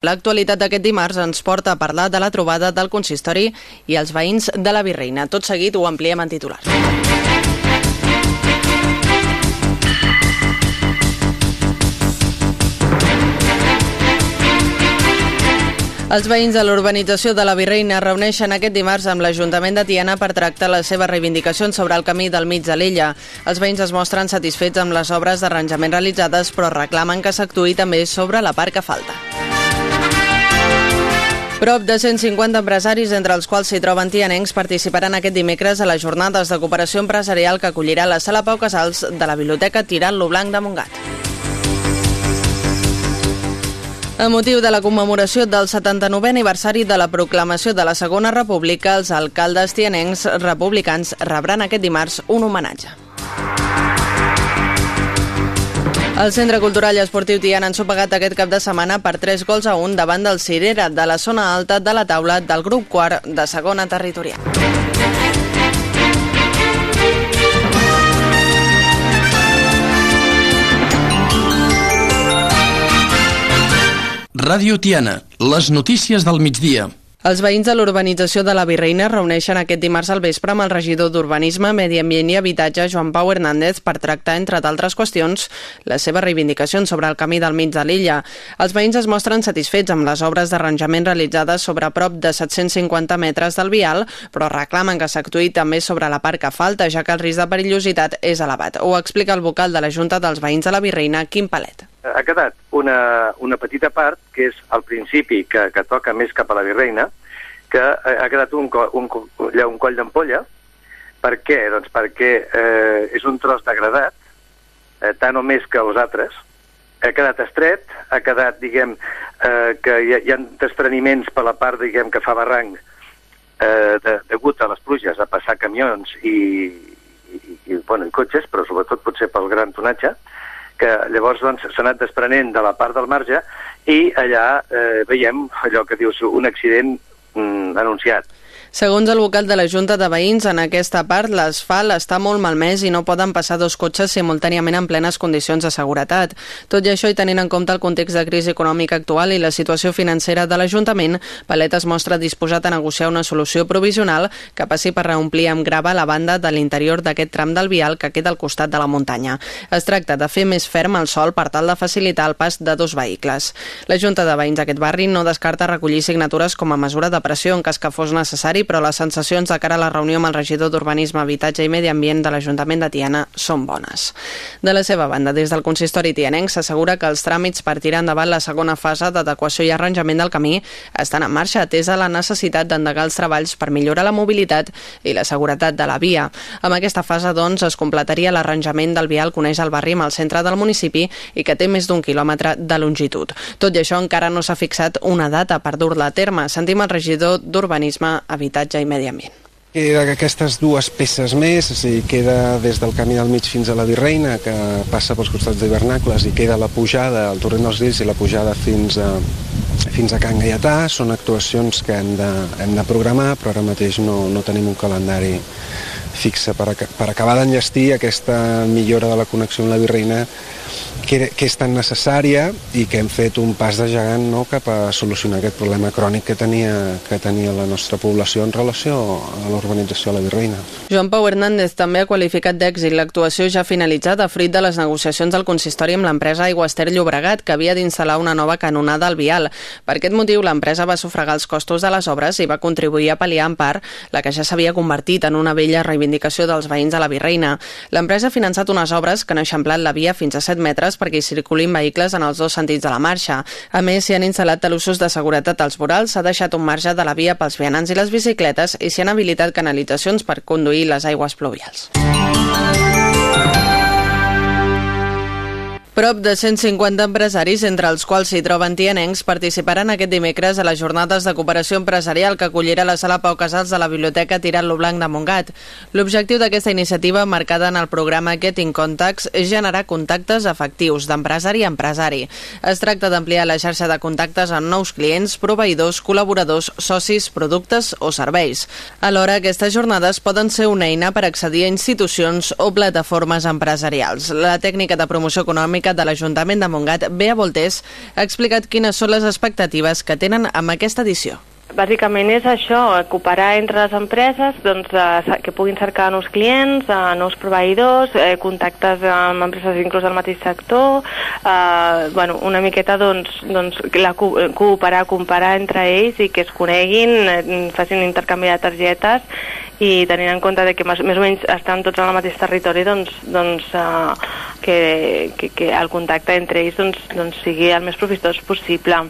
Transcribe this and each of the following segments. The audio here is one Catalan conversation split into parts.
L'actualitat d'aquest dimarts ens porta a parlar de la trobada del consistori i els veïns de la Virreina. Tot seguit ho ampliem en titular. Els veïns de l'urbanització de la Virreina reuneixen aquest dimarts amb l'Ajuntament de Tiana per tractar les seves reivindicacions sobre el camí del mig de l'illa. Els veïns es mostren satisfets amb les obres d'arranjament realitzades, però reclamen que s'actuï també sobre la part que falta. Prop de 150 empresaris, entre els quals s'hi troben tianencs, participaran aquest dimecres a les jornades de cooperació empresarial que acollirà la Sala Pau Casals de la Biblioteca Tirant-lo Blanc de Montgat. A motiu de la commemoració del 79è aniversari de la proclamació de la Segona República, els alcaldes tianencs republicans rebran aquest dimarts un homenatge. El Centre Cultural i Esportiu Tiana han sopegat aquest cap de setmana per 3 gols a 1 davant del Cirera de la zona alta de la taula del grup quart de segona territorial. Ràdio Tiana, les notícies del migdia. Els veïns de l'urbanització de la Virreina reuneixen aquest dimarts al vespre amb el regidor d'Urbanisme, Medi Ambient i Habitatge, Joan Pau Hernández, per tractar, entre d'altres qüestions, les seves reivindicacions sobre el camí del mig de l'illa. Els veïns es mostren satisfets amb les obres d'arranjament realitzades sobre prop de 750 metres del vial, però reclamen que s'actuï també sobre la part que falta, ja que el risc de perillositat és elevat. Ho explica el vocal de la Junta dels Veïns de la Virreina, Quim Palet ha quedat una, una petita part, que és al principi, que, que toca més cap a la Virreina, que ha quedat un, un, un, un coll d'ampolla. Per què? Doncs perquè eh, és un tros degradat, eh, tant o més que els altres, ha quedat estret, ha quedat, diguem, eh, que hi ha, hi ha despreniments per la part, diguem, que fa barranc eh, de, degut a les pluges, a passar camions i, i, i, bueno, i cotxes, però sobretot potser pel gran tonatge, que llavors doncs, s'ha anat desprenent de la part del marge i allà eh, veiem allò que dius un accident mm, anunciat. Segons el vocal de la Junta de Veïns, en aquesta part l'asfalt està molt malmès i no poden passar dos cotxes simultàniament en plenes condicions de seguretat. Tot i això, i tenint en compte el context de crisi econòmica actual i la situació financera de l'Ajuntament, Palet es mostra disposat a negociar una solució provisional que passi per reomplir amb grava la banda de l'interior d'aquest tram del vial que queda al costat de la muntanya. Es tracta de fer més ferm el sol per tal de facilitar el pas de dos vehicles. La Junta de Veïns d'aquest barri no descarta recollir signatures com a mesura de pressió en cas que fos necessari necessari, però les sensacions de cara a la reunió amb el regidor d'Urbanisme, Habitatge i Medi Ambient de l'Ajuntament de Tiana són bones. De la seva banda, des del consistori tianenc s'assegura que els tràmits per tirar endavant la segona fase d'adequació i arranjament del camí estan en marxa, atesa la necessitat d'endegar els treballs per millorar la mobilitat i la seguretat de la via. Amb aquesta fase, doncs, es completaria l'arranjament del vial que uneix el barri amb el centre del municipi i que té més d'un quilòmetre de longitud. Tot i això, encara no s'ha fixat una data per dur-la a terme. Sentim el regidor d'Urbanisme, Habitatge Habitatge i Medi Ambient. Queda aquestes dues peces més, és a dir, queda des del camí del mig fins a la Virreina, que passa pels costats d'Hivernacles, i queda la pujada al Torrent dels Grills i la pujada fins a, fins a Can Gaietà. Són actuacions que hem de, hem de programar, però ara mateix no, no tenim un calendari fixe per, per acabar d'enllestir aquesta millora de la connexió amb la Virreina que, que és tan necessària i que hem fet un pas de gegant no, cap a solucionar aquest problema crònic que tenia, que tenia la nostra població en relació a l'urbanització de la Virreina. Joan Pau Hernández també ha qualificat d'èxit l'actuació ja finalitzada fruit de les negociacions del consistori amb l'empresa Aiguaster Llobregat, que havia d'instal·lar una nova canonada al vial. Per aquest motiu, l'empresa va sufragar els costos de les obres i va contribuir a pal·liar en part la que ja s'havia convertit en una vella reivindicació dels veïns de la Virreina. L'empresa ha finançat unes obres que han eixamplat la via fins a 7 metres perquè hi circulin vehicles en els dos sentits de la marxa. A més, s'hi han instal·lat talussos de seguretat als vorals, s'ha deixat un marge de la via pels vianants i les bicicletes i s'hi han habilitat canalitzacions per conduir les aigües pluvials. Prop de 150 empresaris, entre els quals s'hi troben tianencs, participaran aquest dimecres a les jornades de cooperació empresarial que acollirà la sala Pau Casals de la Biblioteca Tirant-lo Blanc de Montgat. L'objectiu d'aquesta iniciativa, marcada en el programa Getting Contacts, és generar contactes efectius d'empresari a empresari. Es tracta d'ampliar la xarxa de contactes amb nous clients, proveïdors, col·laboradors, socis, productes o serveis. Alhora, aquestes jornades poden ser una eina per accedir a institucions o plataformes empresarials. La tècnica de promoció econòmica Econòmica de l'Ajuntament de Montgat, Bea Voltés, ha explicat quines són les expectatives que tenen amb aquesta edició. Bàsicament és això, cooperar entre les empreses doncs, eh, que puguin cercar nous clients, eh, nous proveïdors, eh, contactes amb empreses inclús del mateix sector, eh, bueno, una miqueta doncs, doncs, la, cooperar, comparar entre ells i que es coneguin, eh, facin intercanvi de targetes i tenint en compte de que més, més o menys estan tots al mateix territori, doncs, doncs uh, que, que, que el contacte entre ells doncs, doncs sigui el més profitós possible.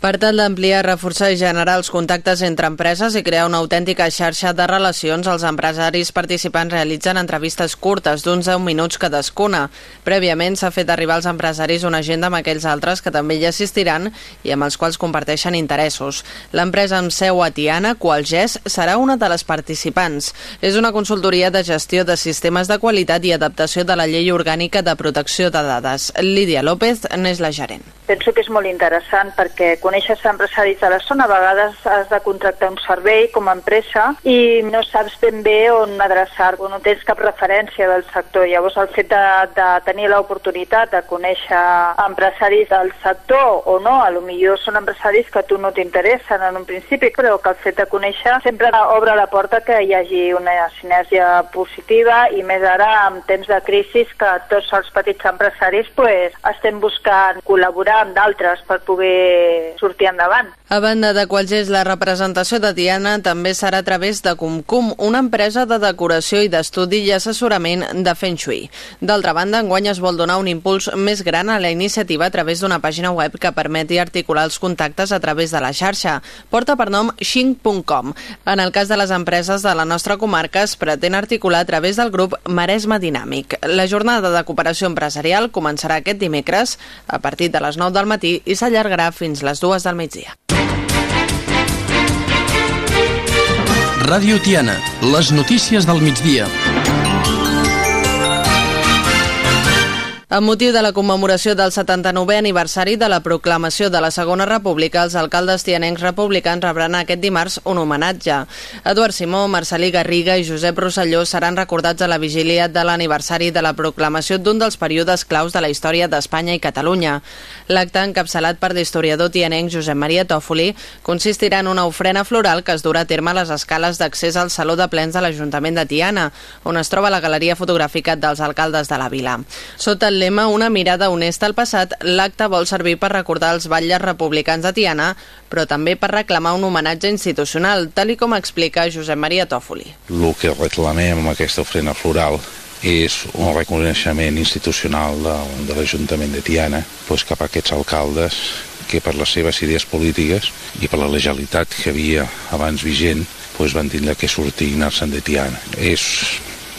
Per tal d'ampliar, reforçar i generar els contactes entre empreses i crear una autèntica xarxa de relacions, els empresaris participants realitzen entrevistes curtes d'uns 10 minuts cadascuna. Prèviament s'ha fet arribar als empresaris una agenda amb aquells altres que també hi assistiran i amb els quals comparteixen interessos. L'empresa amb seu a Tiana, Qualgès, serà una de les participants. És una consultoria de gestió de sistemes de qualitat i adaptació de la llei orgànica de protecció de dades. Lídia López n'és la gerent. Penso que és molt interessant perquè coneixes empresaris de la zona, a vegades has de contractar un servei com a empresa i no saps ben bé on adreçar-te, no tens cap referència del sector. Llavors el fet de, de tenir l'oportunitat de conèixer empresaris del sector o no, a lo millor són empresaris que a tu no t'interessen en un principi, però que el fet de conèixer sempre obre la porta que hi hagi una sinergia positiva i més ara en temps de crisi que tots els petits empresaris pues, estem buscant col·laborar amb d'altres per poder sortir endavant. A banda de Qualgés, la representació de Diana també serà a través de Cumcum, una empresa de decoració i d'estudi i assessorament de Feng Shui. D'altra banda, enguany es vol donar un impuls més gran a la iniciativa a través d'una pàgina web que permeti articular els contactes a través de la xarxa. Porta per nom xing.com. En el cas de les empreses de la nostra comarca es pretén articular a través del grup Maresma Dinàmic. La jornada de cooperació empresarial començarà aquest dimecres a partir de les 9 del matí i s'allargarà fins les 2 del migdia. Ràdio Tiana, les notícies del migdia. Amb motiu de la commemoració del 79è aniversari de la proclamació de la Segona República, els alcaldes tianencs republicans rebran aquest dimarts un homenatge. Eduard Simó, Marcelí Garriga i Josep Rosselló seran recordats a la vigília de l'aniversari de la proclamació d'un dels períodes claus de la història d'Espanya i Catalunya. L'acte, encapçalat per l'historiador tianenc Josep Maria Tòfoli, consistirà en una ofrena floral que es durà a terme a les escales d'accés al Saló de Plens de l'Ajuntament de Tiana, on es troba la galeria fotogràfica dels alcaldes de la vila. Sota el lema Una mirada honesta al passat, l'acte vol servir per recordar els batlles republicans de Tiana, però també per reclamar un homenatge institucional, tal i com explica Josep Maria Tòfoli. El que reclamem amb aquesta ofrena floral és un reconeixement institucional de, de l'Ajuntament de Tiana doncs cap a aquests alcaldes que per les seves idees polítiques i per la legalitat que havia abans vigent doncs van tindre que sortir i anar-se'n de Tiana. És,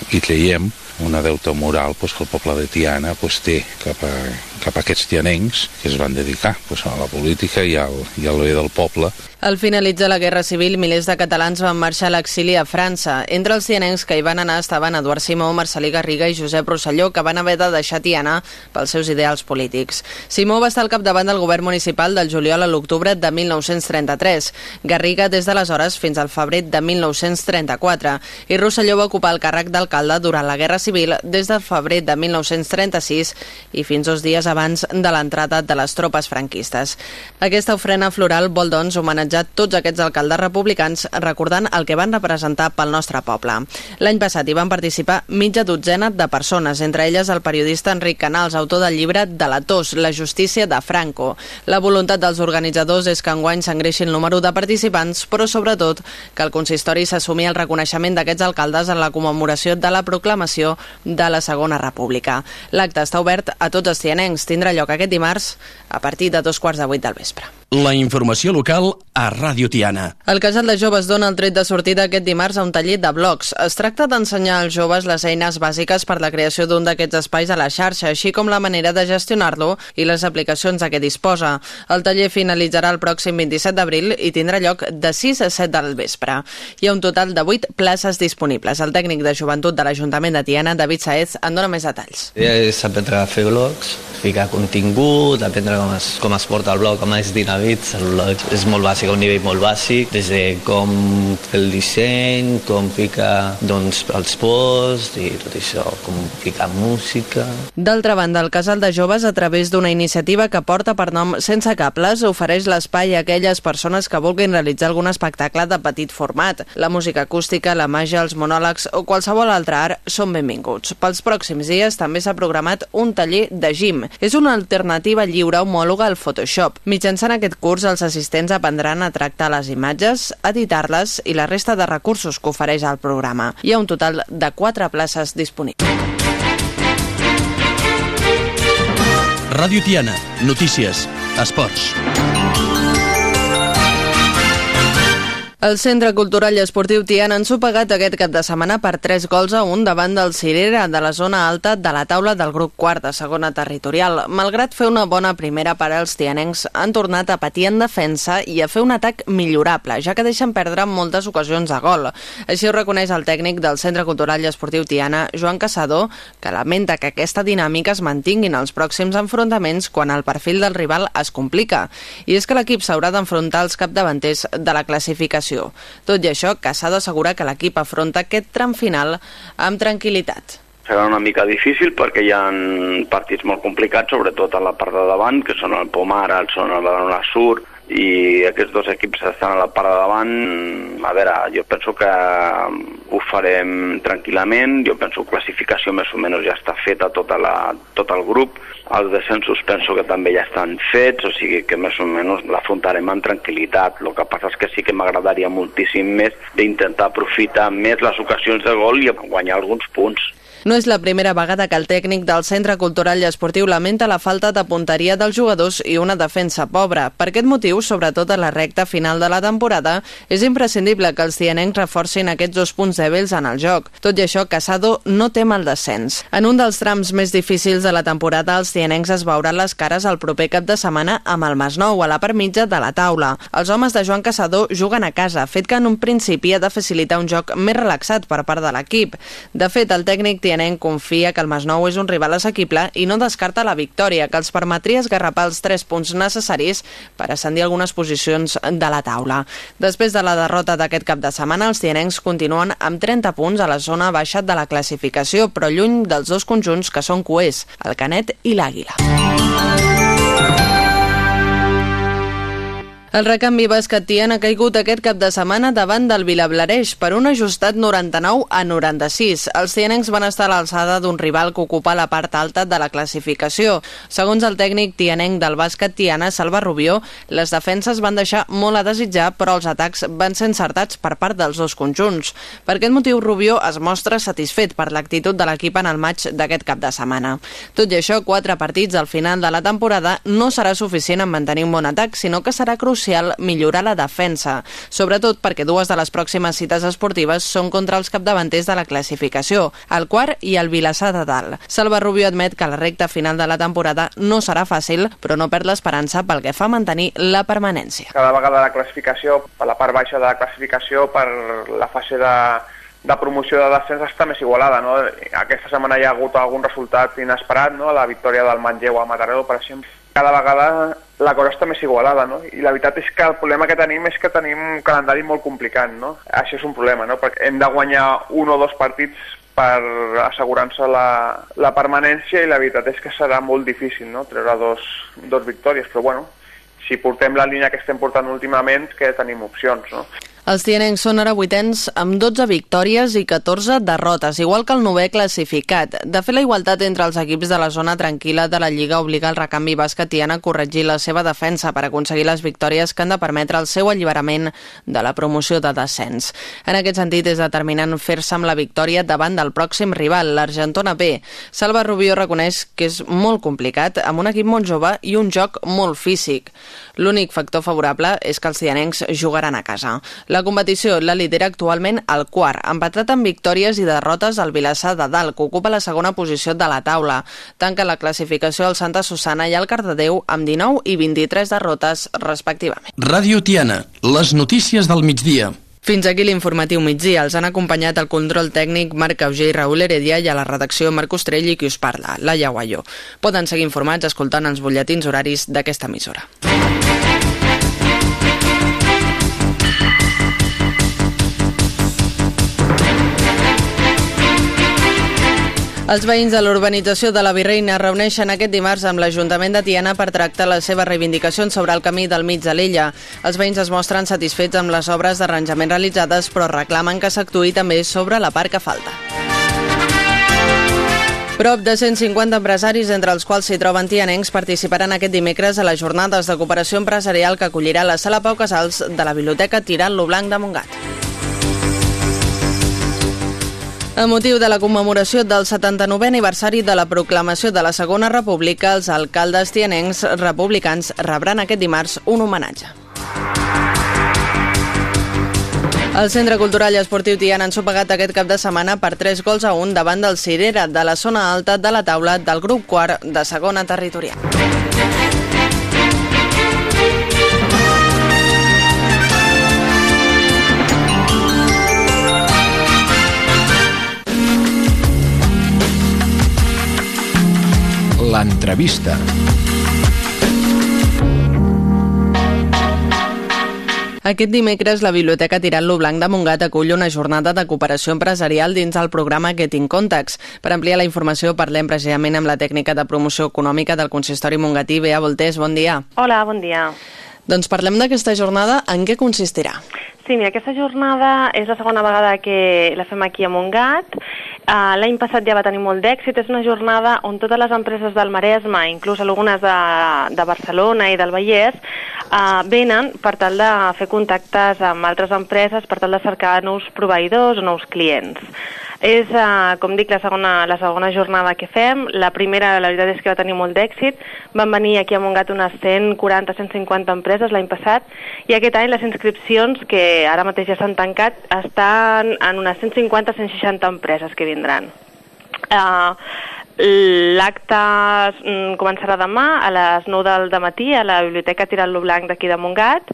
i creiem, una deuta moral pues, que el poble de Tiana pues, té cap a, cap a aquests tianencs que es van dedicar pues, a la política i al, i al bé del poble al finalitzar la Guerra Civil, milers de catalans van marxar a l'exili a França. Entre els tianencs que hi van anar estaven Eduard Simó, Marcelí Garriga i Josep Rosselló, que van haver de deixar Tiana pels seus ideals polítics. Simó va estar al capdavant del govern municipal del juliol a l'octubre de 1933, Garriga des d'aleshores fins al febrer de 1934 i Rosselló va ocupar el càrrec d'alcalde durant la Guerra Civil des del febrer de 1936 i fins dos dies abans de l'entrada de les tropes franquistes. Aquesta ofrena floral vol, doncs, homenatjar tots aquests alcaldes republicans recordant el que van representar pel nostre poble. L'any passat hi van participar mitja dotzena de persones, entre elles el periodista Enric Canals, autor del llibre De la tos, la justícia de Franco. La voluntat dels organitzadors és que enguany s'engreixi el número de participants, però sobretot que el consistori s'assumi el reconeixement d'aquests alcaldes en la commemoració de la proclamació de la Segona República. L'acte està obert a tots els tianencs. Tindrà lloc aquest dimarts a partir de dos quarts de vuit del vespre. La informació local a Ràdio Tiana. El Casal de Joves dona el tret de sortida aquest dimarts a un taller de blocs. Es tracta d'ensenyar als joves les eines bàsiques per la creació d'un d'aquests espais a la xarxa, així com la manera de gestionar-lo i les aplicacions a què disposa. El taller finalitzarà el pròxim 27 d'abril i tindrà lloc de 6 a 7 del vespre. Hi ha un total de 8 places disponibles. El tècnic de joventut de l'Ajuntament de Tiana, David Saez, en dona més detalls. És aprendre a fer blocs, ficar contingut, aprendre com es, com es porta el bloc, com és dinàmic Salut. És molt bàsic, a un nivell molt bàsic, des de com fer el disseny, com ficar doncs, els posts i tot això, com ficar música... D'altra banda, el Casal de Joves, a través d'una iniciativa que porta per nom Sense Cables, ofereix l'espai a aquelles persones que vulguin realitzar algun espectacle de petit format. La música acústica, la màgia, els monòlegs o qualsevol altre art són benvinguts. Pels pròxims dies també s'ha programat un taller de gym. És una alternativa lliure homòloga al Photoshop. Mitjançant aquest curs, els assistents aprendran a tractar les imatges, editar-les i la resta de recursos que ofereix el programa. Hi ha un total de 4 places disponibles. Ràdio Tiana. Notícies. Esports. El Centre Cultural i Esportiu Tiana han sopegat aquest cap de setmana per 3 gols a 1 davant del Cirera de la zona alta de la taula del grup quart de segona territorial. Malgrat fer una bona primera part, els tianencs han tornat a patir en defensa i a fer un atac millorable, ja que deixen perdre moltes ocasions a gol. Així ho reconeix el tècnic del Centre Cultural i Esportiu Tiana, Joan Caçador, que lamenta que aquesta dinàmica es mantingui en els pròxims enfrontaments quan el perfil del rival es complica. I és que l'equip s'haurà d'enfrontar als capdavanters de la classificació classificació. Tot i això, Casado assegura que l'equip afronta aquest tram final amb tranquil·litat. Serà una mica difícil perquè hi ha partits molt complicats, sobretot a la part de davant, que són el Pomar, el són el Badalona Sur, i aquests dos equips estan a la part de davant. A veure, jo penso que ho farem tranquil·lament, jo penso que classificació més o menys ja està feta tota la, tot el grup, els descensos penso que també ja estan fets, o sigui que més o menys l'afrontarem amb tranquil·litat. El que passa és que sí que m'agradaria moltíssim més d'intentar aprofitar més les ocasions de gol i guanyar alguns punts. No és la primera vegada que el tècnic del Centre Cultural i Esportiu lamenta la falta de punteria dels jugadors i una defensa pobra. Per aquest motiu, sobretot a la recta final de la temporada, és imprescindible que els tianencs reforcin aquests dos punts dèbils en el joc. Tot i això, Casado no tem el descens. En un dels trams més difícils de la temporada, els tianencs es veuran les cares el proper cap de setmana amb el Masnou, a la part mitja de la taula. Els homes de Joan Caçador juguen a casa, fet que en un principi ha de facilitar un joc més relaxat per part de l'equip. De fet, el tècnic Tianenc confia que el Masnou és un rival assequible i no descarta la victòria, que els permetria esgarrapar els tres punts necessaris per ascendir algunes posicions de la taula. Després de la derrota d'aquest cap de setmana, els tianencs continuen amb 30 punts a la zona baixa de la classificació, però lluny dels dos conjunts que són coers, el Canet i l'Àguila. El recanvi basquetian ha caigut aquest cap de setmana davant del Vilablareix per un ajustat 99 a 96. Els tianencs van estar a l'alçada d'un rival que ocupa la part alta de la classificació. Segons el tècnic tianenc del bàsquet Tiana, Salva Rubió, les defenses van deixar molt a desitjar, però els atacs van ser encertats per part dels dos conjunts. Per aquest motiu, Rubió es mostra satisfet per l'actitud de l'equip en el maig d'aquest cap de setmana. Tot i això, quatre partits al final de la temporada no serà suficient en mantenir un bon atac, sinó que serà crucial crucial millorar la defensa, sobretot perquè dues de les pròximes cites esportives són contra els capdavanters de la classificació, el quart i el Vilassar de Dalt. Salva Rubio admet que la recta final de la temporada no serà fàcil, però no perd l'esperança pel que fa a mantenir la permanència. Cada vegada la classificació, per la part baixa de la classificació, per la fase de, de promoció de descens està més igualada. No? Aquesta setmana hi ha hagut algun resultat inesperat, no? la victòria del Manlleu a Mataró, per exemple. Cada vegada la cosa està més igualada, no? I la veritat és que el problema que tenim és que tenim un calendari molt complicat, no? Això és un problema, no? Perquè hem de guanyar un o dos partits per assegurar-se la, la permanència i la veritat és que serà molt difícil, no? Treure dos, dos victòries, però bueno, si portem la línia que estem portant últimament, que tenim opcions, no? Els tianencs són ara vuitens amb 12 victòries i 14 derrotes, igual que el novè classificat. De fer la igualtat entre els equips de la zona tranquil·la de la Lliga obliga el recanvi basquetiana a corregir la seva defensa per aconseguir les victòries que han de permetre el seu alliberament de la promoció de descens. En aquest sentit, és determinant fer-se amb la victòria davant del pròxim rival, l'Argentona B. Salva Rubio reconeix que és molt complicat, amb un equip molt jove i un joc molt físic. L'únic factor favorable és que els tianencs jugaran a casa. La competició la lidera actualment el quart, empatat amb victòries i derrotes al Vilassar de Dalt, que ocupa la segona posició de la taula. Tanca la classificació el Santa Susana i el Cardedeu amb 19 i 23 derrotes, respectivament. Ràdio Tiana, les notícies del migdia. Fins aquí l'informatiu migdia. Els han acompanyat el control tècnic Marc Auger i Raül Heredia i a la redacció Marc Ostrell i qui us parla, Laia Guaió. Poden seguir informats escoltant els butlletins horaris d'aquesta emissora. Els veïns de l'urbanització de la Virreina reuneixen aquest dimarts amb l'Ajuntament de Tiana per tractar les seves reivindicacions sobre el camí del mig de l'illa. Els veïns es mostren satisfets amb les obres d'arranjament realitzades, però reclamen que s'actuï també sobre la part que falta. Prop de 150 empresaris, entre els quals s'hi troben tianencs, participaran aquest dimecres a les jornades de cooperació empresarial que acollirà la Sala Pau Casals de la Biblioteca Tirant-lo Blanc de Montgat. A motiu de la commemoració del 79è aniversari de la proclamació de la Segona República, els alcaldes tianencs republicans rebran aquest dimarts un homenatge. El Centre Cultural i Esportiu Tiana han sopegat aquest cap de setmana per 3 gols a 1 davant del Cirera de la zona alta de la taula del grup quart de segona territorial. L'entrevista. Aquest dimecres, la Biblioteca Tirant-lo Blanc de Montgat acull una jornada de cooperació empresarial dins el programa Getting Contacts. Per ampliar la informació, parlem precisament amb la tècnica de promoció econòmica del consistori mongatí, Bea Voltés. Bon dia. Hola, bon dia. Doncs parlem d'aquesta jornada. En què consistirà? Sí, mira, aquesta jornada és la segona vegada que la fem aquí a Montgat. Uh, L'any passat ja va tenir molt d'èxit. És una jornada on totes les empreses del Maresme, inclús algunes de, de Barcelona i del Vallès, uh, venen per tal de fer contactes amb altres empreses, per tal de cercar nous proveïdors o nous clients. És, uh, com dic, la segona, la segona jornada que fem. La primera, la veritat és que va tenir molt d'èxit. Van venir aquí a Montgat unes 140-150 empreses l'any passat i aquest any les inscripcions, que ara mateix ja s'han tancat, estan en unes 150-160 empreses que vindran. Uh, L'acte mm, començarà demà a les 9 del matí a la Biblioteca Tirant-lo Blanc d'aquí de Montgat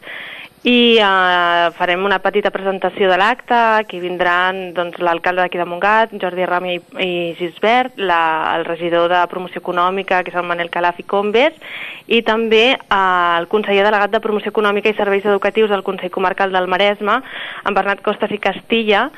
i eh, farem una petita presentació de l'acte, aquí vindran doncs, l'alcalde d'aquí de Montgat, Jordi Rami i, Gisbert, la, el regidor de promoció econòmica, que és el Manel Calaf i Combes, i també eh, el conseller delegat de promoció econòmica i serveis educatius del Consell Comarcal del Maresme, en Bernat Costas i Castilla,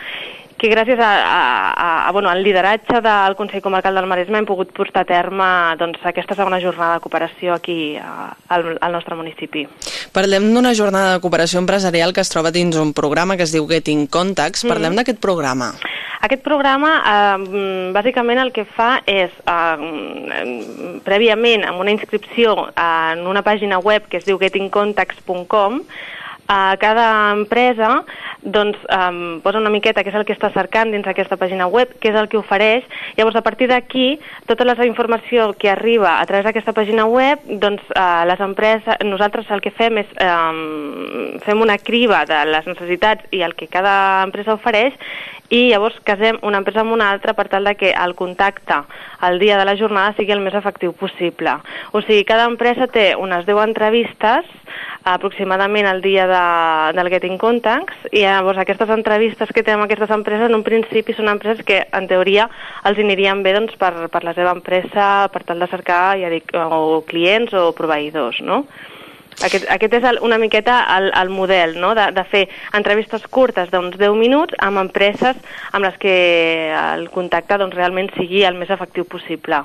que gràcies a, a, a, a, bueno, al lideratge del Consell Comarcal del Maresme hem pogut portar a terme doncs, aquesta segona jornada de cooperació aquí a, al, al nostre municipi. Parlem d'una jornada de cooperació empresarial que es troba dins un programa que es diu Getting Contacts. Parlem mm. d'aquest programa. Aquest programa, eh, bàsicament el que fa és, eh, prèviament, amb una inscripció en una pàgina web que es diu gettingcontacts.com, a cada empresa doncs, um, posa una miqueta què és el que està cercant dins aquesta pàgina web, què és el que ofereix. Llavors, a partir d'aquí, tota la informació que arriba a través d'aquesta pàgina web, doncs, uh, les empreses, nosaltres el que fem és um, fem una criba de les necessitats i el que cada empresa ofereix i llavors casem una empresa amb una altra per tal de que el contacte el dia de la jornada sigui el més efectiu possible. O sigui, cada empresa té unes 10 entrevistes aproximadament el dia de, del Getting Contacts i llavors aquestes entrevistes que tenen aquestes empreses en un principi són empreses que en teoria els anirien bé doncs, per, per la seva empresa per tal de cercar ja dic, o clients o proveïdors, no? Aquest, aquest és el, una miqueta el, el model, no? de, de fer entrevistes curtes d'uns 10 minuts amb empreses amb les que el contacte doncs, realment sigui el més efectiu possible.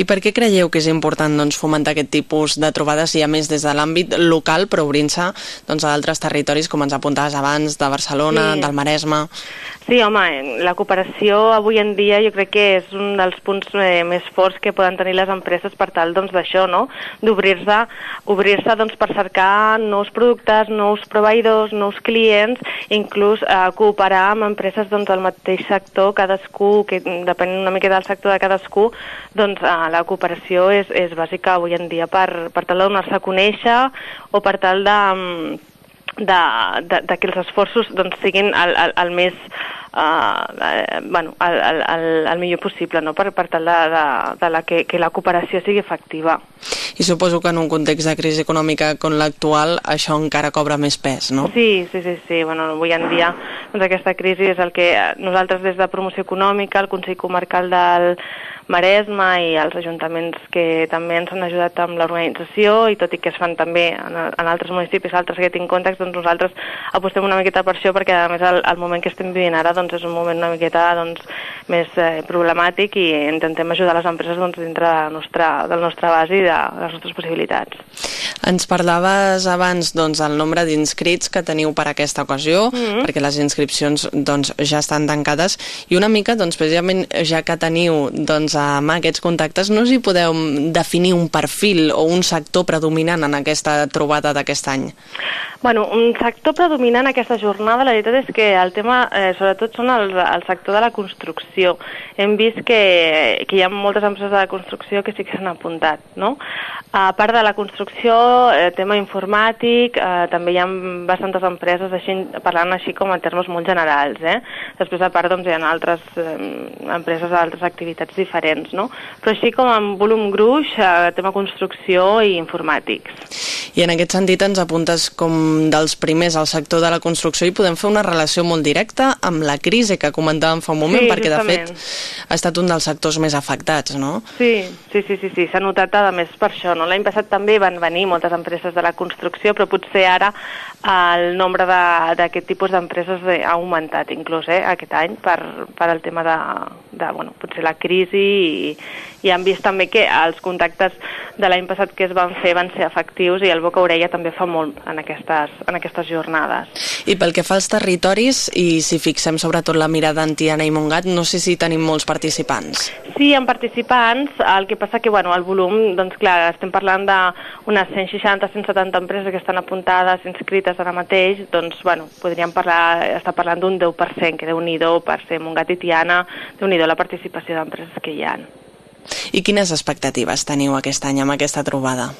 I per què creieu que és important doncs, fomentar aquest tipus de trobades, ja més des de l'àmbit local, però obrint-se doncs, a altres territoris, com ens apuntaves abans, de Barcelona, sí. del Maresme? Sí, home, la cooperació avui en dia jo crec que és un dels punts eh, més forts que poden tenir les empreses per tal doncs, d'això, no? d'obrir-se obrir-se doncs, per cercar nous productes, nous proveïdors, nous clients, inclús eh, cooperar amb empreses doncs, del mateix sector, cadascú, que depèn una mica del sector de cadascú, doncs eh, la cooperació és, és bàsica avui en dia per, per tal de donar-se a conèixer o per tal de mm, de, de, de que els esforços doncs, siguin el, el, el més uh, eh, bueno, el, el, el millor possible no? per, per tal de, de, de la que, que la cooperació sigui efectiva. I suposo que en un context de crisi econòmica com l'actual això encara cobra més pes, no? Sí, sí, sí, sí. Bueno, avui en dia doncs, aquesta crisi és el que nosaltres des de promoció econòmica, el Consell Comarcal del Maresme i els ajuntaments que també ens han ajudat amb l'organització i tot i que es fan també en, en altres municipis, altres que tinc contactes, doncs nosaltres apostem una miqueta per això perquè a més el, el moment que estem vivint ara doncs és un moment una miqueta doncs, més eh, problemàtic i intentem ajudar les empreses doncs, dintre de la nostra, del nostre base i de les nostres possibilitats. Ens parlaves abans doncs, el nombre d'inscrits que teniu per aquesta ocasió, mm -hmm. perquè les inscripcions doncs, ja estan tancades, i una mica, doncs, precisament, ja que teniu doncs, amb aquests contactes, no si podeu definir un perfil o un sector predominant en aquesta trobada d'aquest any? Bueno, un sector predominant aquesta jornada, la veritat és que el tema, eh, sobretot, són el, el sector de la construcció. Hem vist que, que hi ha moltes empreses de la construcció que sí que s'han apuntat, no? A part de la construcció, eh, tema informàtic, eh, també hi ha bastantes empreses així, parlant així com en termes molt generals, eh? Després, a part, doncs, hi ha altres eh, empreses d'altres activitats diferents, no? Però així com en volum gruix, eh, tema construcció i informàtics. I en aquest sentit ens apuntes com dels primers al sector de la construcció i podem fer una relació molt directa amb la crisi que comentàvem fa un moment, Sí, perquè justament. de fet ha estat un dels sectors més afectats, no? Sí, sí, sí, sí, sí. s'ha notat a més per això. No? L'any passat també van venir moltes empreses de la construcció, però potser ara el nombre de- d'aquest tipus d'empreses ha augmentat inclús eh, aquest any per, per el tema de, de bueno, potser la crisi i, i han vist també que els contactes de l'any passat que es van fer van ser efectius i el boca orella també fa molt en aquestes, en aquestes jornades. I pel que fa als territoris, i si fixem sobretot la mirada en Tiana i Montgat, no sé si tenim molts participants. Sí, en participants, el que passa que bueno, el volum, doncs clar, estem parlant d'unes 160-170 empreses que estan apuntades, inscrites ara mateix, doncs bueno, podríem parlar, estar parlant d'un 10%, que déu-n'hi-do per ser Montgat i Tiana, déu-n'hi-do la participació d'empreses que hi ha. I quines expectatives teniu aquest any amb aquesta trobada?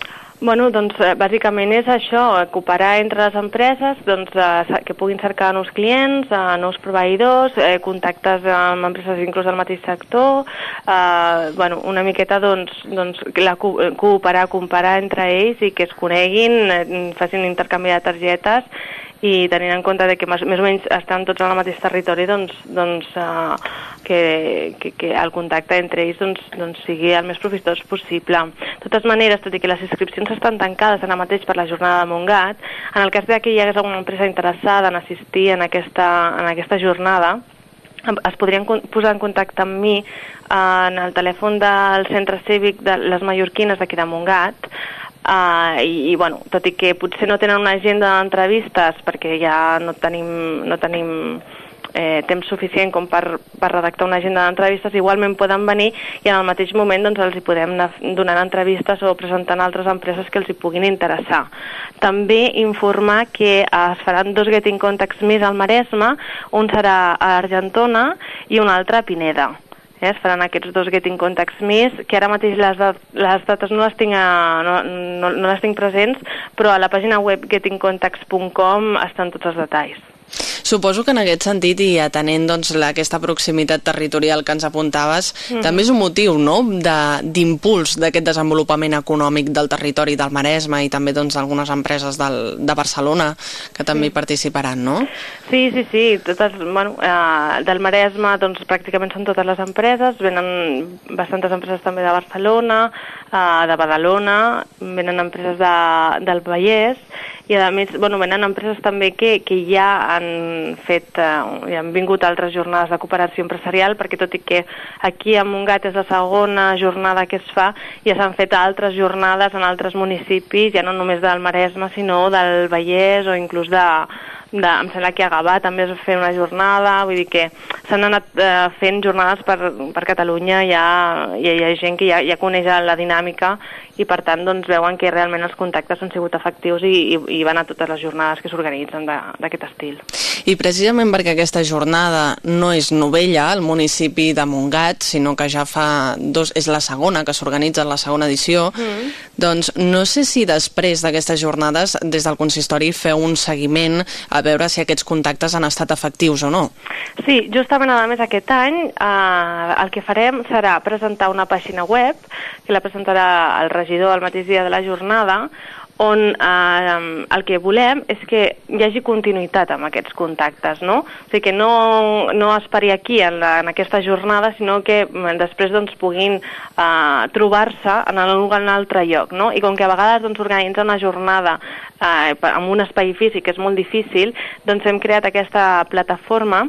Bueno, doncs eh, bàsicament és això, eh, cooperar entre les empreses doncs, eh, que puguin cercar nous clients, nous proveïdors, eh, contactes amb empreses inclús del mateix sector, eh, bueno, una miqueta doncs, doncs, la, co- cooperar, comparar entre ells i que es coneguin, facin intercanvi de targetes i tenint en compte de que més, més o menys estan tots al mateix territori, doncs, doncs uh, que, que, que el contacte entre ells doncs, doncs sigui el més profitós possible. De totes maneres, tot i que les inscripcions estan tancades ara mateix per la jornada de Montgat, en el cas de que hi hagués alguna empresa interessada en assistir en aquesta, en aquesta jornada, es podrien posar en contacte amb mi eh, en el telèfon del centre cívic de les mallorquines d'aquí de Montgat Uh, i, i bueno, tot i que potser no tenen una agenda d'entrevistes perquè ja no tenim, no tenim eh, temps suficient com per, per redactar una agenda d'entrevistes, igualment poden venir i en el mateix moment doncs, els hi podem donant entrevistes o presentant altres empreses que els hi puguin interessar. També informar que es faran dos Getting Contacts més al Maresme, un serà a Argentona i un altre a Pineda. Eh, es faran aquests dos Getting Contacts més, que ara mateix les, les dates no les, tinc a, no, no, no les tinc presents, però a la pàgina web gettingcontacts.com estan tots els detalls. Suposo que en aquest sentit i atenent doncs, aquesta proximitat territorial que ens apuntaves, Mhm. també és un motiu no? de- d'impuls d'aquest desenvolupament econòmic del territori del Maresme i també doncs, algunes empreses del, de Barcelona que també hi participaran, no? Sí, sí, sí, totes, bueno, eh, del Maresme doncs, pràcticament són totes les empreses, venen bastantes empreses també de Barcelona, eh, de Badalona, venen empreses de, del Vallès i a més bueno, venen empreses també que, que ja han fet, eh, ja han vingut altres jornades de cooperació empresarial perquè tot i que aquí a Montgat és la segona jornada que es fa, ja s'han fet altres jornades en altres municipis, ja no només del Maresme sinó del Vallès o inclús de, de, em sembla que a Gavà també es va fer una jornada, vull dir que s'han anat eh, fent jornades per, per Catalunya, ja, ja hi ha gent que ja, ja coneix la dinàmica i per tant doncs, veuen que realment els contactes han sigut efectius i, i, i van a totes les jornades que s'organitzen d'aquest estil. I precisament perquè aquesta jornada no és novella al municipi de Montgat, sinó que ja fa dos, és la segona que s'organitza la segona edició, Mm. doncs no sé si després d'aquestes jornades des del consistori feu un seguiment a veure si aquests contactes han estat efectius o no. Sí, justament a més aquest any eh, el que farem serà presentar una pàgina web que la presentarà el regidor el mateix dia de la jornada on eh, el que volem és que hi hagi continuïtat amb aquests contactes, no? O sigui, que no, no es pari aquí en, la, en aquesta jornada, sinó que mm, després doncs, puguin eh, trobar-se en algun altre lloc, no? I com que a vegades doncs, organitza una jornada eh, amb un espai físic que és molt difícil, doncs hem creat aquesta plataforma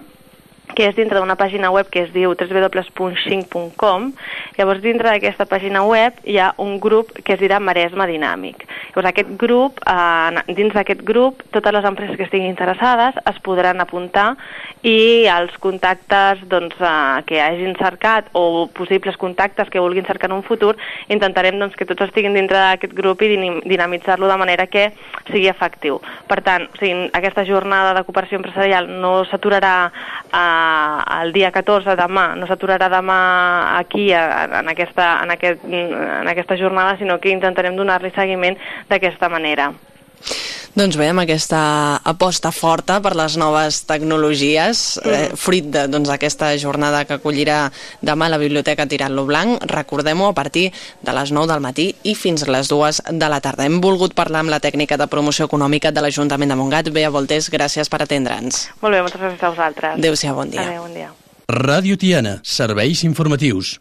que és dintre d'una pàgina web que es diu www.xing.com. Llavors, dintre d'aquesta pàgina web hi ha un grup que es dirà Maresma Dinàmic. Llavors, aquest grup, eh, dins d'aquest grup, totes les empreses que estiguin interessades es podran apuntar i els contactes doncs, eh, que hagin cercat o possibles contactes que vulguin cercar en un futur, intentarem doncs, que tots estiguin dintre d'aquest grup i dinamitzar-lo de manera que sigui efectiu. Per tant, o sigui, aquesta jornada de cooperació empresarial no s'aturarà eh, el dia 14, demà, no s'aturarà demà aquí en aquesta, en, aquest, en aquesta jornada, sinó que intentarem donar-li seguiment d'aquesta manera. Doncs bé, amb aquesta aposta forta per les noves tecnologies, mm. eh, fruit d'aquesta doncs, jornada que acollirà demà la Biblioteca Tirant-lo Blanc, recordem-ho a partir de les 9 del matí i fins a les 2 de la tarda. Hem volgut parlar amb la tècnica de promoció econòmica de l'Ajuntament de Montgat. Bea Voltés, gràcies per atendre'ns. Molt bé, moltes gràcies a vosaltres. Adéu-siau, bon dia. Adéu, bon dia. Ràdio Tiana, serveis informatius.